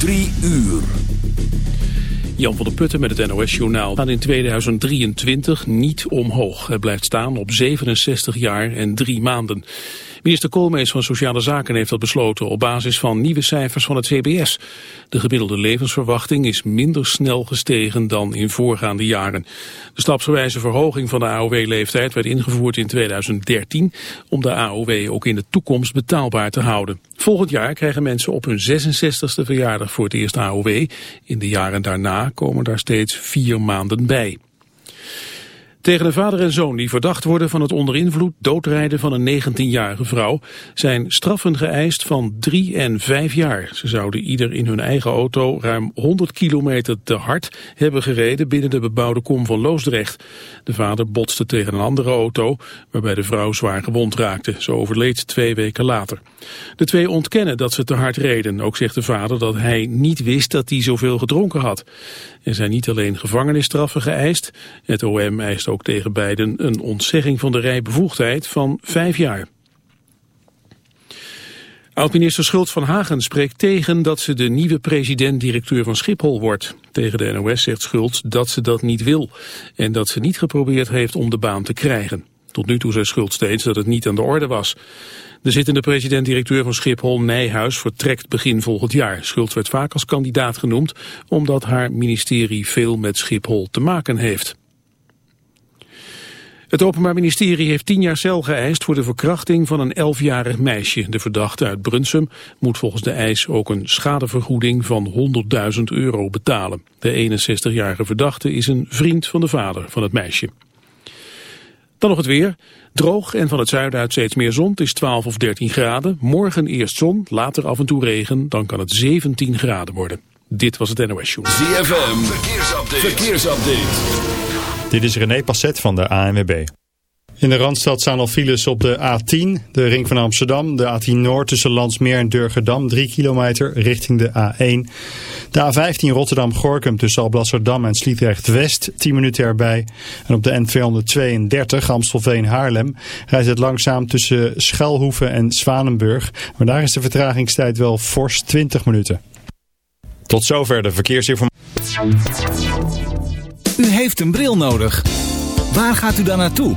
Drie uur. Jan van der Putten met het NOS-journaal gaat in 2023 niet omhoog. Het blijft staan op 67 jaar en drie maanden. Minister Koolmees van Sociale Zaken heeft dat besloten op basis van nieuwe cijfers van het CBS. De gemiddelde levensverwachting is minder snel gestegen dan in voorgaande jaren. De stapsgewijze verhoging van de AOW-leeftijd werd ingevoerd in 2013 om de AOW ook in de toekomst betaalbaar te houden. Volgend jaar krijgen mensen op hun 66ste verjaardag voor het eerst AOW. In de jaren daarna komen daar steeds vier maanden bij. Tegen een vader en zoon die verdacht worden van het onder invloed doodrijden van een 19-jarige vrouw zijn straffen geëist van drie en vijf jaar. Ze zouden ieder in hun eigen auto ruim 100 kilometer te hard hebben gereden binnen de bebouwde kom van Loosdrecht. De vader botste tegen een andere auto waarbij de vrouw zwaar gewond raakte. Ze overleed twee weken later. De twee ontkennen dat ze te hard reden. Ook zegt de vader dat hij niet wist dat hij zoveel gedronken had. Er zijn niet alleen gevangenisstraffen geëist, het OM eist ook tegen beiden een ontzegging van de rijbevoegdheid van vijf jaar. Oud-minister Schultz van Hagen spreekt tegen dat ze de nieuwe president-directeur van Schiphol wordt. Tegen de NOS zegt Schultz dat ze dat niet wil en dat ze niet geprobeerd heeft om de baan te krijgen. Tot nu toe zei Schultz steeds dat het niet aan de orde was. De zittende president-directeur van Schiphol, Nijhuis, vertrekt begin volgend jaar. Schultz werd vaak als kandidaat genoemd omdat haar ministerie veel met Schiphol te maken heeft. Het Openbaar Ministerie heeft tien jaar cel geëist voor de verkrachting van een elfjarig meisje. De verdachte uit Brunsum moet volgens de eis ook een schadevergoeding van 100.000 euro betalen. De 61-jarige verdachte is een vriend van de vader van het meisje. Dan nog het weer. Droog en van het zuiden uit steeds meer zon. Het is 12 of 13 graden. Morgen eerst zon, later af en toe regen. Dan kan het 17 graden worden. Dit was het NOS Show. ZFM, verkeersupdate. verkeersupdate. Dit is René Passet van de ANWB. In de Randstad staan al files op de A10, de ring van Amsterdam, de A10 Noord tussen Landsmeer en Durgedam, 3 kilometer richting de A1. De A15 Rotterdam-Gorkum tussen Alblasserdam en Sliedrecht-West, 10 minuten erbij. En op de N232 Amstelveen-Haarlem rijdt het langzaam tussen Schelhoeven en Zwanenburg. Maar daar is de vertragingstijd wel fors 20 minuten. Tot zover de verkeersinformatie. U heeft een bril nodig. Waar gaat u dan naartoe?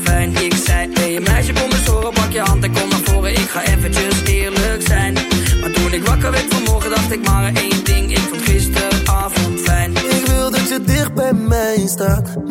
gisteravond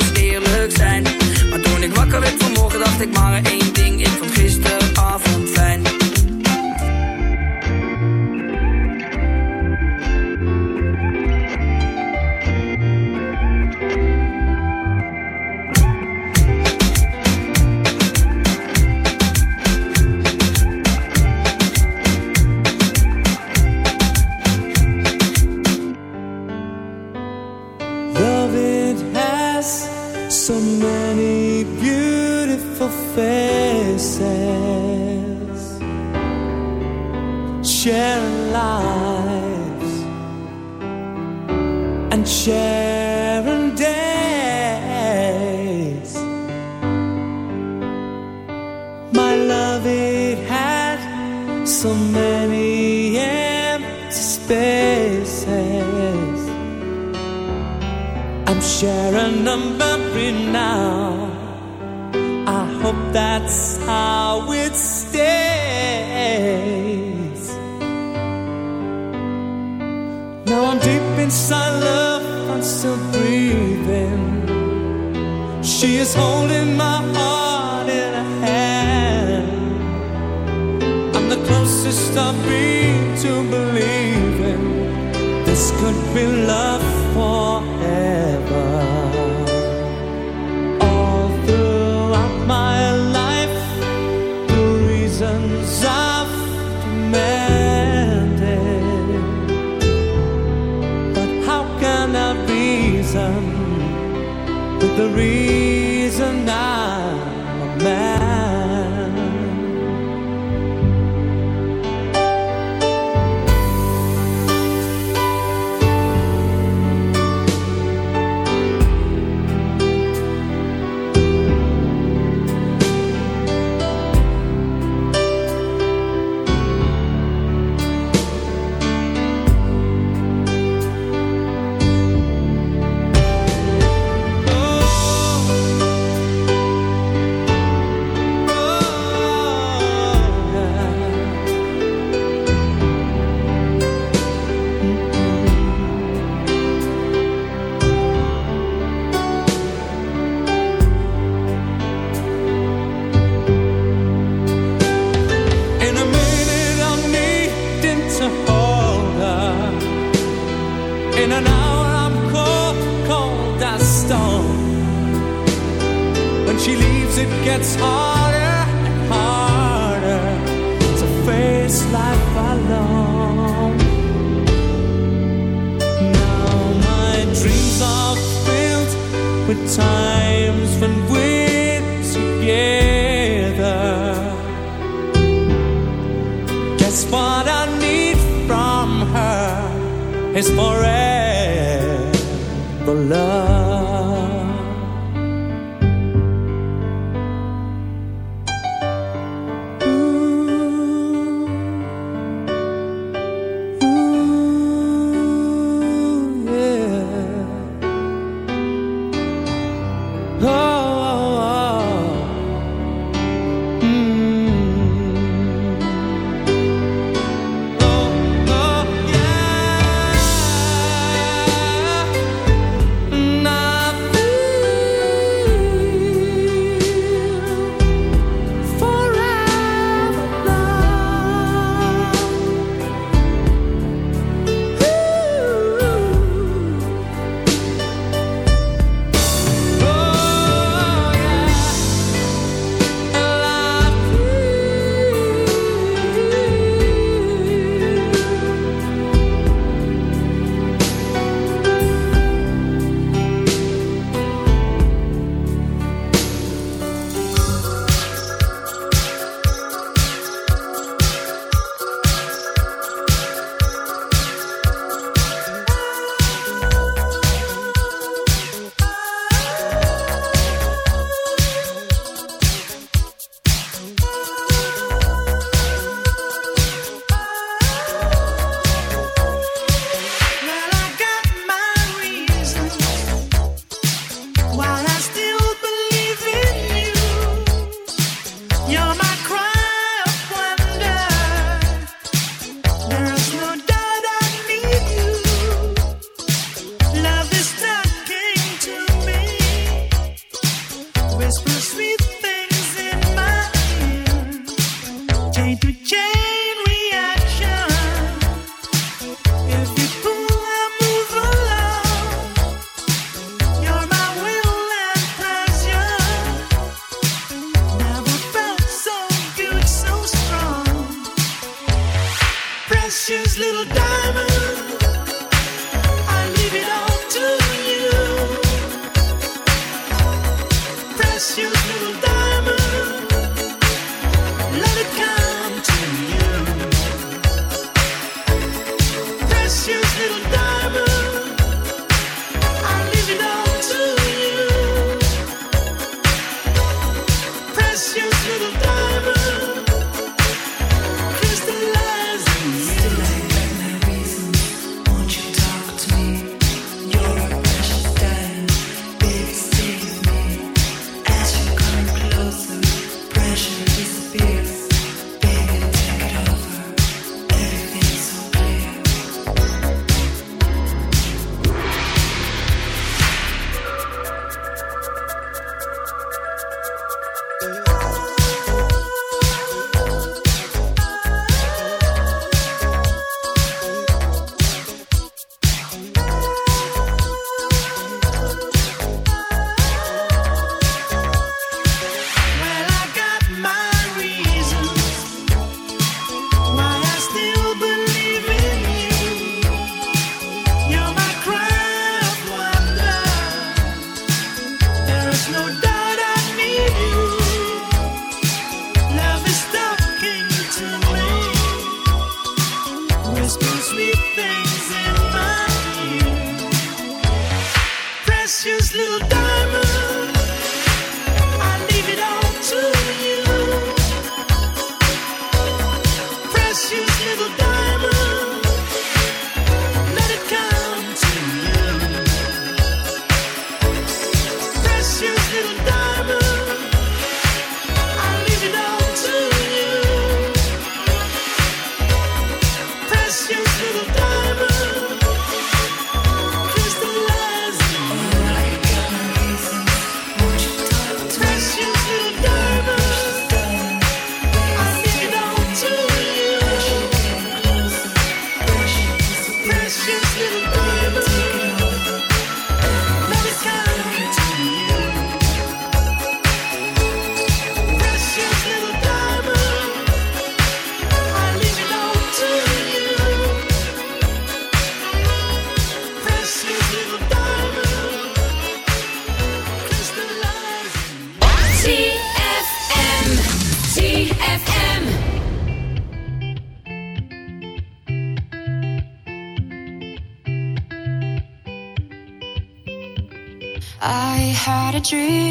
ik maar één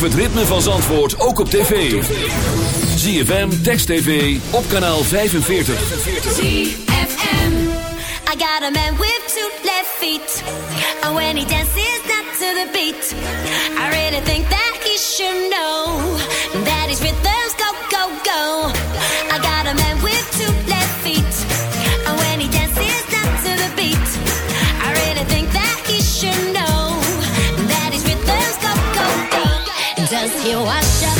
Beleef het ritme van Zandvoort ook op tv. ZFM, Text TV, op kanaal 45. ZFM. I got a man with two left feet. And when he dances that's to the beat. I really think that he should Eu acho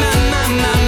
na na na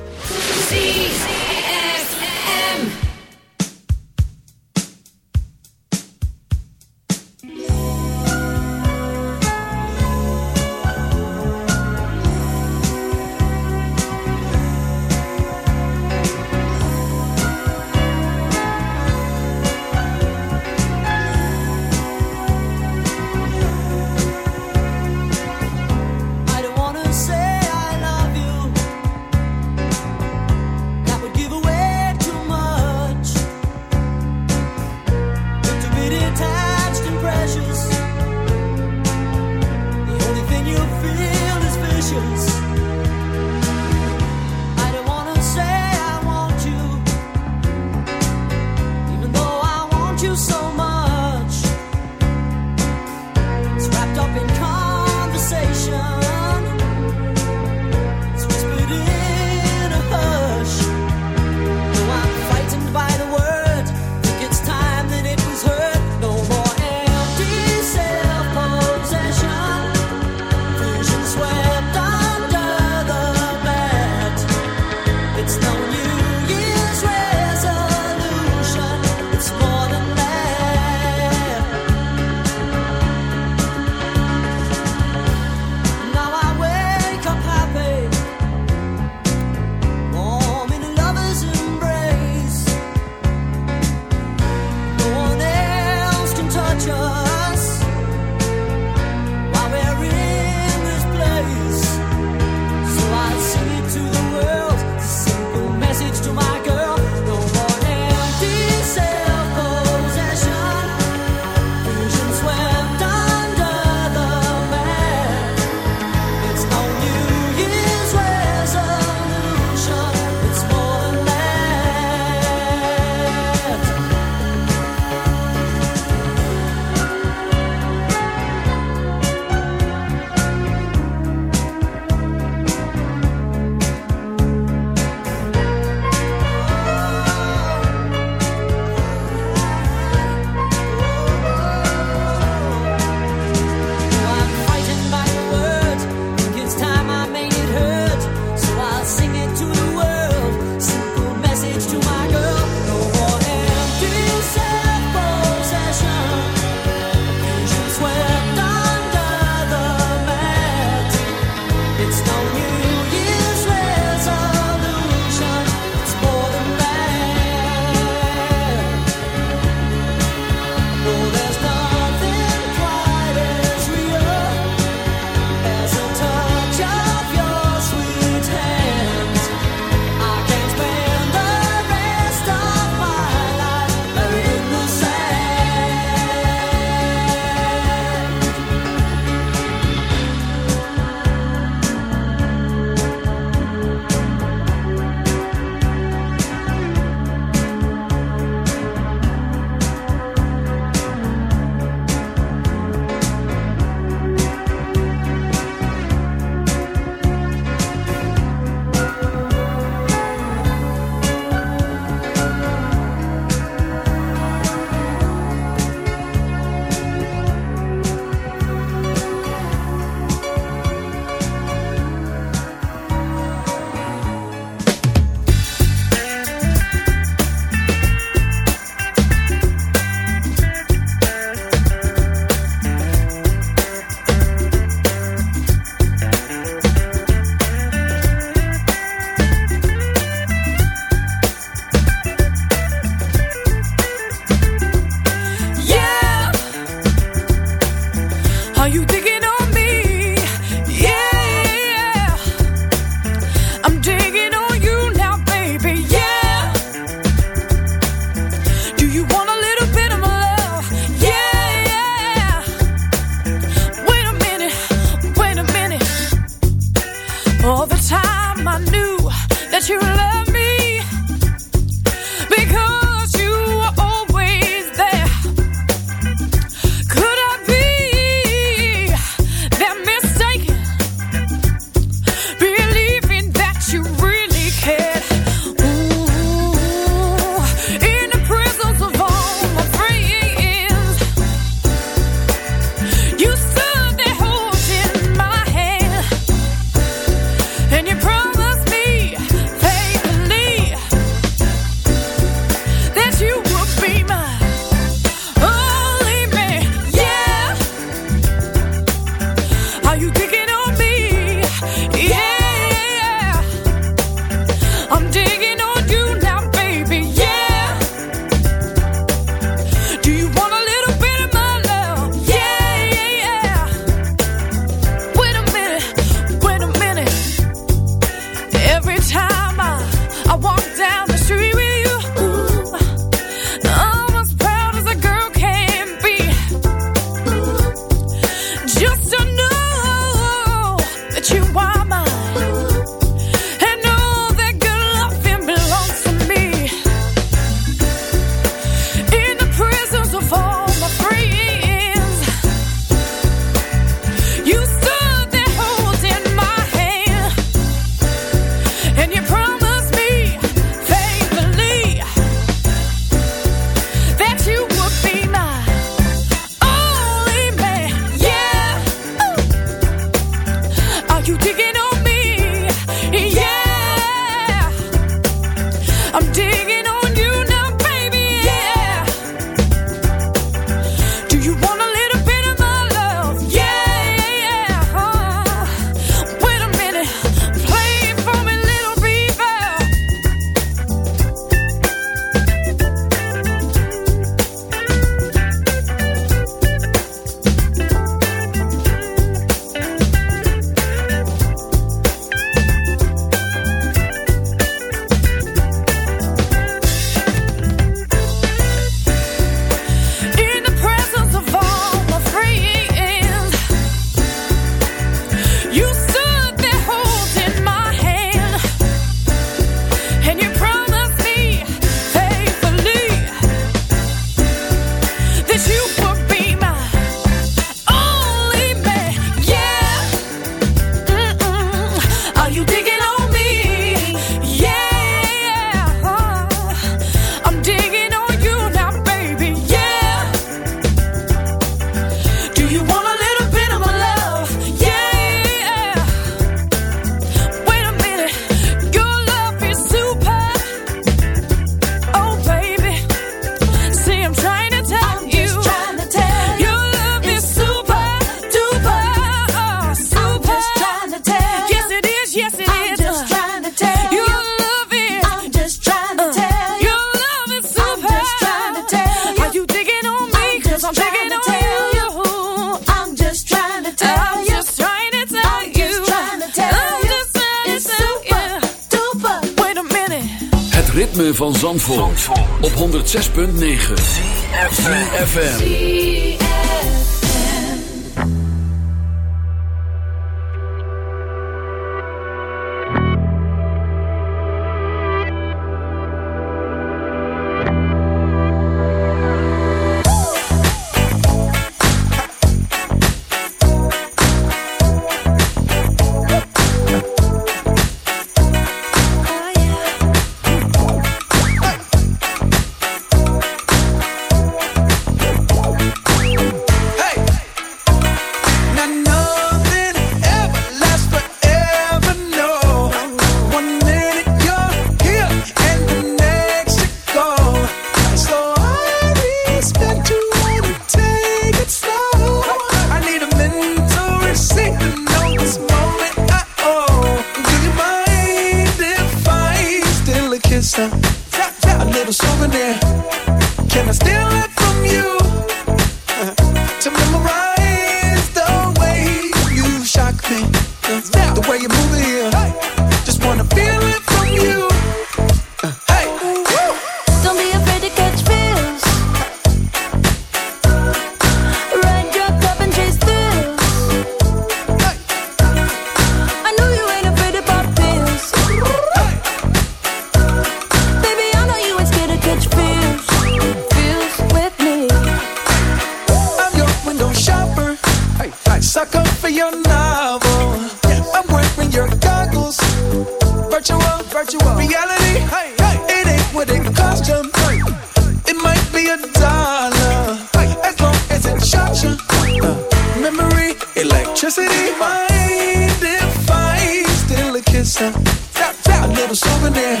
Little souvenir.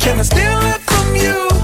Can I steal it from you?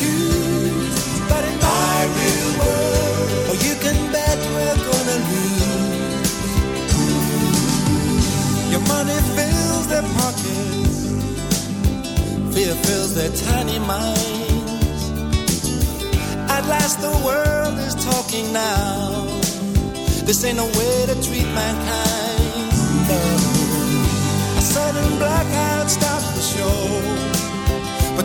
but in my real world, oh, you can bet we're gonna lose. Your money fills their pockets, fear fills their tiny minds. At last, the world is talking now. This ain't no way to treat mankind. A sudden blackout stops the show